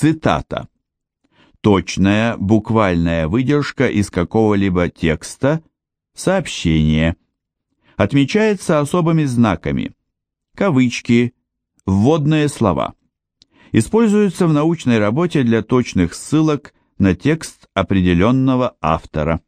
Цитата. Точная, буквальная выдержка из какого-либо текста, сообщение. Отмечается особыми знаками. Кавычки, вводные слова. Используется в научной работе для точных ссылок на текст определенного автора.